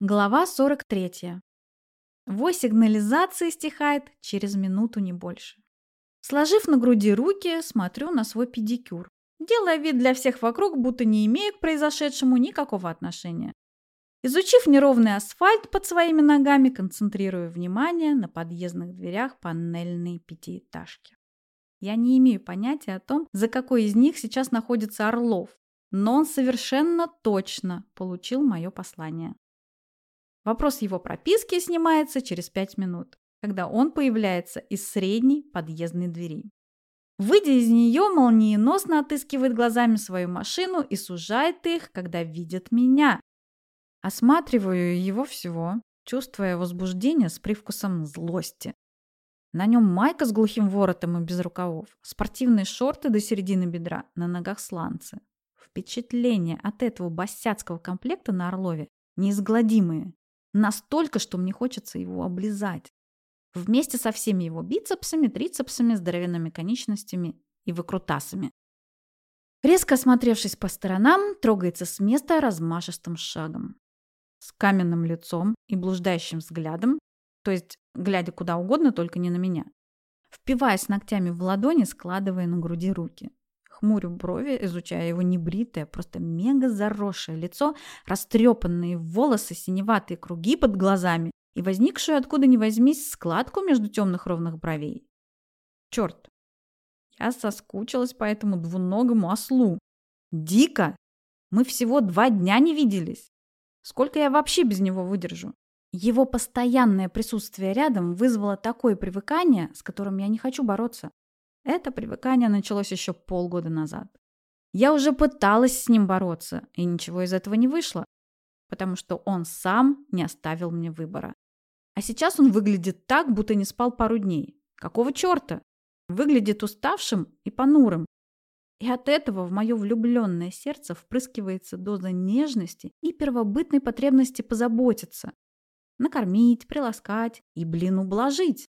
Глава 43. Вой сигнализации стихает через минуту не больше. Сложив на груди руки, смотрю на свой педикюр, делая вид для всех вокруг, будто не имею к произошедшему никакого отношения. Изучив неровный асфальт под своими ногами, концентрирую внимание на подъездных дверях панельной пятиэтажки. Я не имею понятия о том, за какой из них сейчас находится Орлов, но он совершенно точно получил мое послание. Вопрос его прописки снимается через пять минут, когда он появляется из средней подъездной двери. Выйдя из нее, молниеносно отыскивает глазами свою машину и сужает их, когда видит меня. Осматриваю его всего, чувствуя возбуждение с привкусом злости. На нем майка с глухим воротом и без рукавов, спортивные шорты до середины бедра, на ногах сланцы. Впечатления от этого босяцкого комплекта на Орлове неизгладимые. Настолько, что мне хочется его облизать. Вместе со всеми его бицепсами, трицепсами, здоровенными конечностями и выкрутасами. Резко осмотревшись по сторонам, трогается с места размашистым шагом. С каменным лицом и блуждающим взглядом, то есть глядя куда угодно, только не на меня. Впиваясь ногтями в ладони, складывая на груди руки. Хмурю брови, изучая его небритое, просто мега заросшее лицо, растрепанные волосы, синеватые круги под глазами и возникшую откуда ни возьмись складку между темных ровных бровей. Черт! Я соскучилась по этому двуногому ослу. Дико! Мы всего два дня не виделись. Сколько я вообще без него выдержу? Его постоянное присутствие рядом вызвало такое привыкание, с которым я не хочу бороться. Это привыкание началось еще полгода назад. Я уже пыталась с ним бороться, и ничего из этого не вышло, потому что он сам не оставил мне выбора. А сейчас он выглядит так, будто не спал пару дней. Какого черта? Выглядит уставшим и понурым. И от этого в мое влюбленное сердце впрыскивается доза нежности и первобытной потребности позаботиться. Накормить, приласкать и, блин, ублажить.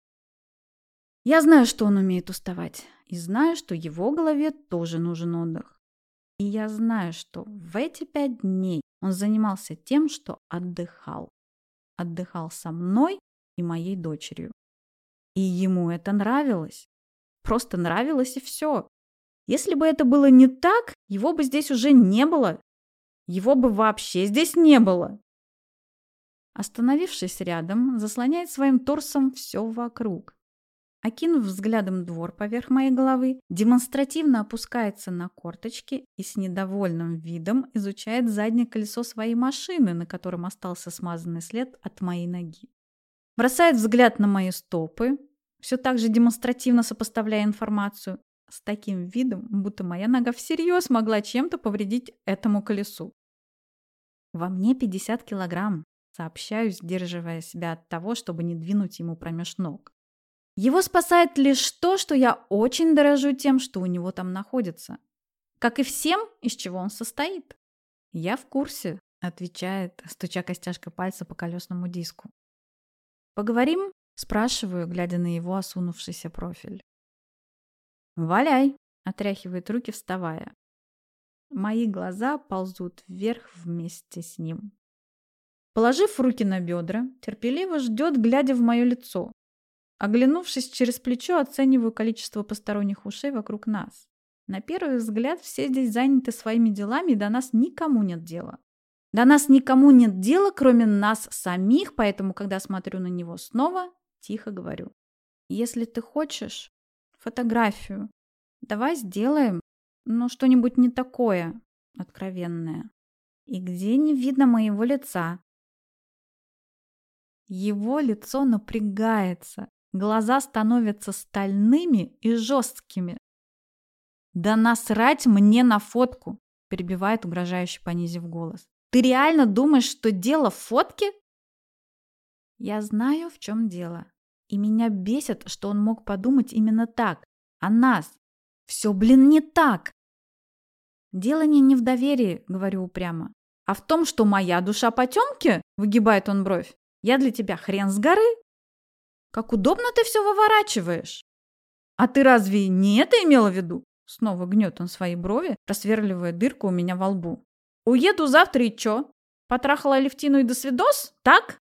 Я знаю, что он умеет уставать, и знаю, что его голове тоже нужен отдых. И я знаю, что в эти пять дней он занимался тем, что отдыхал. Отдыхал со мной и моей дочерью. И ему это нравилось. Просто нравилось и все. Если бы это было не так, его бы здесь уже не было. Его бы вообще здесь не было. Остановившись рядом, заслоняет своим торсом все вокруг. Окинув взглядом двор поверх моей головы, демонстративно опускается на корточки и с недовольным видом изучает заднее колесо своей машины, на котором остался смазанный след от моей ноги. Бросает взгляд на мои стопы, все так же демонстративно сопоставляя информацию, с таким видом, будто моя нога всерьез могла чем-то повредить этому колесу. Во мне 50 килограмм, сообщаю, сдерживая себя от того, чтобы не двинуть ему промеж ног. Его спасает лишь то, что я очень дорожу тем, что у него там находится. Как и всем, из чего он состоит. Я в курсе, отвечает, стуча костяшкой пальца по колесному диску. Поговорим? Спрашиваю, глядя на его осунувшийся профиль. «Валяй!» – отряхивает руки, вставая. Мои глаза ползут вверх вместе с ним. Положив руки на бедра, терпеливо ждет, глядя в мое лицо, Оглянувшись через плечо, оцениваю количество посторонних ушей вокруг нас. На первый взгляд все здесь заняты своими делами, и до нас никому нет дела. До нас никому нет дела, кроме нас самих, поэтому, когда смотрю на него снова, тихо говорю. Если ты хочешь фотографию, давай сделаем, ну, что-нибудь не такое откровенное. И где не видно моего лица. Его лицо напрягается, Глаза становятся стальными и жесткими. «Да насрать мне на фотку!» – перебивает угрожающе понизив голос. «Ты реально думаешь, что дело в фотке?» Я знаю, в чем дело. И меня бесит, что он мог подумать именно так. О нас. Все, блин, не так. Дело не, не в доверии, говорю упрямо, а в том, что моя душа потемки, выгибает он бровь. Я для тебя хрен с горы, как удобно ты все выворачиваешь. А ты разве не это имела в виду? Снова гнет он свои брови, просверливая дырку у меня во лбу. Уеду завтра и чё? Потрахала Левтину и до свидос? Так?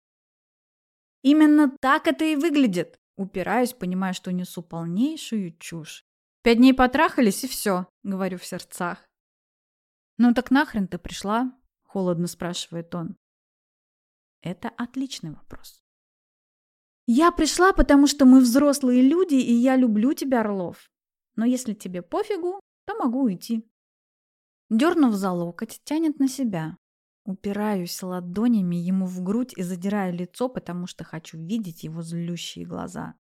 Именно так это и выглядит. Упираюсь, понимая, что несу полнейшую чушь. Пять дней потрахались и все, говорю в сердцах. Ну так нахрен ты пришла? Холодно спрашивает он. Это отличный вопрос. Я пришла, потому что мы взрослые люди, и я люблю тебя, Орлов. Но если тебе пофигу, то могу уйти. Дернув за локоть, тянет на себя. Упираюсь ладонями ему в грудь и задираю лицо, потому что хочу видеть его злющие глаза.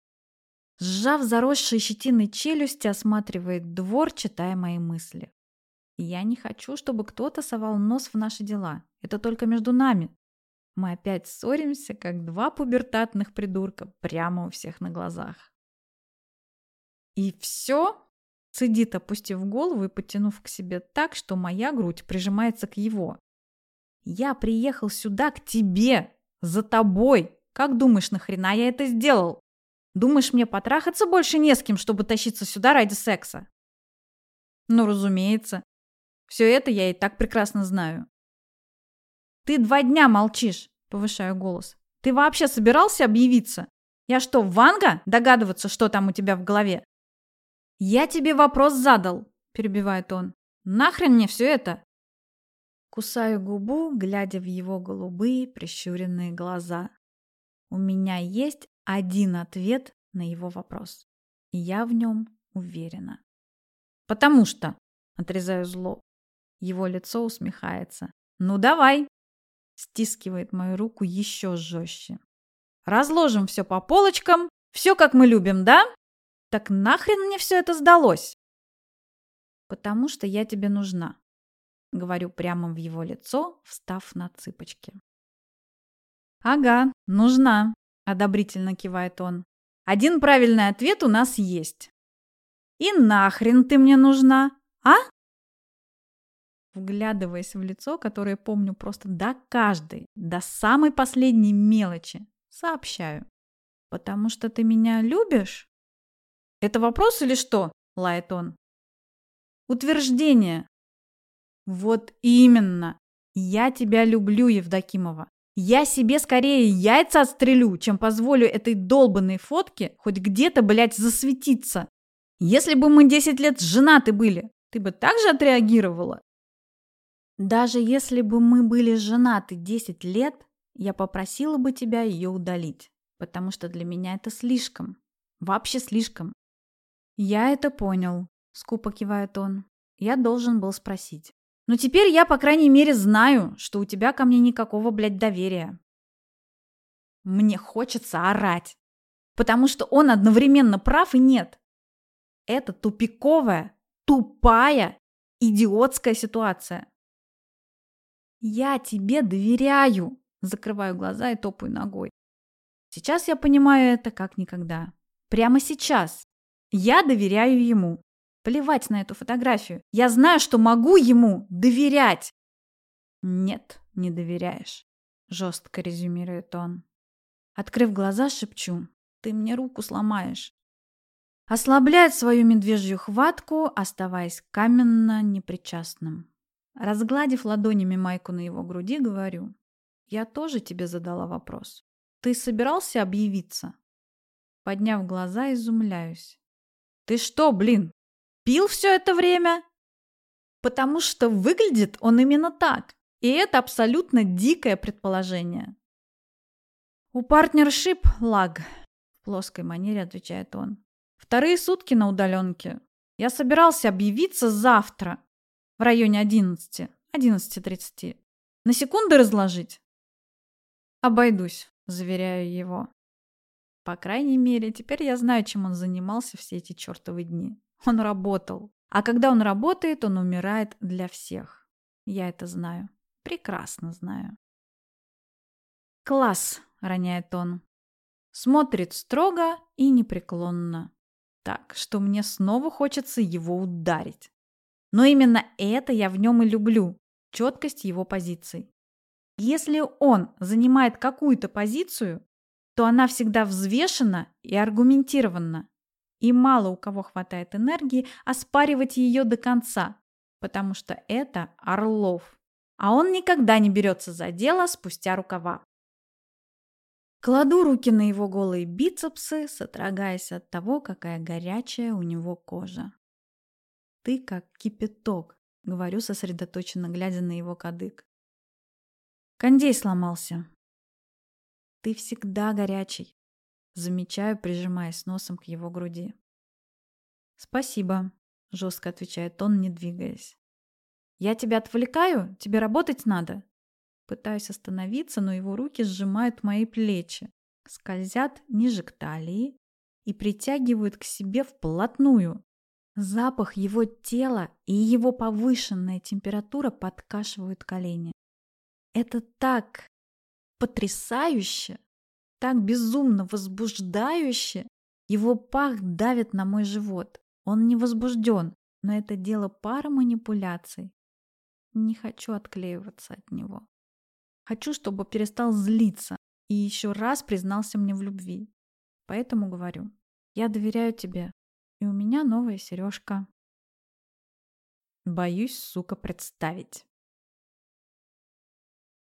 Сжав заросшие щетиной челюсти, осматривает двор, читая мои мысли. Я не хочу, чтобы кто-то совал нос в наши дела. Это только между нами. Мы опять ссоримся, как два пубертатных придурка, прямо у всех на глазах. И все? Цедит, опустив голову и потянув к себе так, что моя грудь прижимается к его. Я приехал сюда к тебе, за тобой. Как думаешь, нахрена я это сделал? Думаешь, мне потрахаться больше не с кем, чтобы тащиться сюда ради секса? Ну, разумеется. Все это я и так прекрасно знаю. Ты два дня молчишь, повышаю голос. Ты вообще собирался объявиться? Я что, Ванга? Догадываться, что там у тебя в голове? Я тебе вопрос задал, перебивает он. Нахрен мне все это? Кусаю губу, глядя в его голубые прищуренные глаза. У меня есть один ответ на его вопрос. И я в нем уверена. «Потому что...» — отрезаю зло. Его лицо усмехается. «Ну давай!» Стискивает мою руку еще жестче. «Разложим все по полочкам, все как мы любим, да? Так нахрен мне все это сдалось?» «Потому что я тебе нужна», Говорю прямо в его лицо, встав на цыпочки. «Ага, нужна», — одобрительно кивает он. «Один правильный ответ у нас есть». «И нахрен ты мне нужна, а?» Вглядываясь в лицо, которое помню просто до каждой, до самой последней мелочи, сообщаю. «Потому что ты меня любишь?» «Это вопрос или что?» — лает он. «Утверждение», вот именно. Я тебя люблю, Евдокимова. Я себе скорее яйца отстрелю, чем позволю этой долбанной фотке хоть где-то, блядь, засветиться. Если бы мы 10 лет женаты были, ты бы так же отреагировала? Даже если бы мы были женаты 10 лет, я попросила бы тебя ее удалить, потому что для меня это слишком. Вообще слишком. Я это понял, скупо кивает он. Я должен был спросить. Но теперь я, по крайней мере, знаю, что у тебя ко мне никакого, блядь, доверия. Мне хочется орать, потому что он одновременно прав и нет. Это тупиковая, тупая, идиотская ситуация. Я тебе доверяю, закрываю глаза и топаю ногой. Сейчас я понимаю это как никогда. Прямо сейчас. Я доверяю ему. Плевать на эту фотографию. Я знаю, что могу ему доверять. Нет, не доверяешь, жестко резюмирует он. Открыв глаза, шепчу. Ты мне руку сломаешь. Ослабляет свою медвежью хватку, оставаясь каменно непричастным. Разгладив ладонями майку на его груди, говорю. Я тоже тебе задала вопрос. Ты собирался объявиться? Подняв глаза, изумляюсь. Ты что, блин, пил все это время? Потому что выглядит он именно так. И это абсолютно дикое предположение. У партнершип лаг, в плоской манере отвечает он. Вторые сутки на удаленке. Я собирался объявиться завтра в районе 11, 11.30. На секунды разложить? Обойдусь, заверяю его. По крайней мере, теперь я знаю, чем он занимался все эти чертовы дни. Он работал. А когда он работает, он умирает для всех. Я это знаю. Прекрасно знаю. «Класс!» — роняет он. Смотрит строго и непреклонно. Так, что мне снова хочется его ударить. Но именно это я в нем и люблю. Четкость его позиций. Если он занимает какую-то позицию, то она всегда взвешена и аргументирована. И мало у кого хватает энергии оспаривать ее до конца, потому что это Орлов. а он никогда не берется за дело спустя рукава. Кладу руки на его голые бицепсы, сотрагаясь от того, какая горячая у него кожа. «Ты как кипяток», — говорю сосредоточенно, глядя на его кадык. Кондей сломался. «Ты всегда горячий», — замечаю, прижимаясь носом к его груди. «Спасибо», — жестко отвечает он, не двигаясь. «Я тебя отвлекаю? Тебе работать надо?» Пытаюсь остановиться, но его руки сжимают мои плечи, скользят ниже к талии и притягивают к себе вплотную. Запах его тела и его повышенная температура подкашивают колени. Это так потрясающе, так безумно возбуждающе. Его пах давит на мой живот. Он не возбужден, но это дело пары манипуляций. Не хочу отклеиваться от него. Хочу, чтобы перестал злиться и еще раз признался мне в любви. Поэтому говорю, я доверяю тебе, и у меня новая сережка. Боюсь, сука, представить.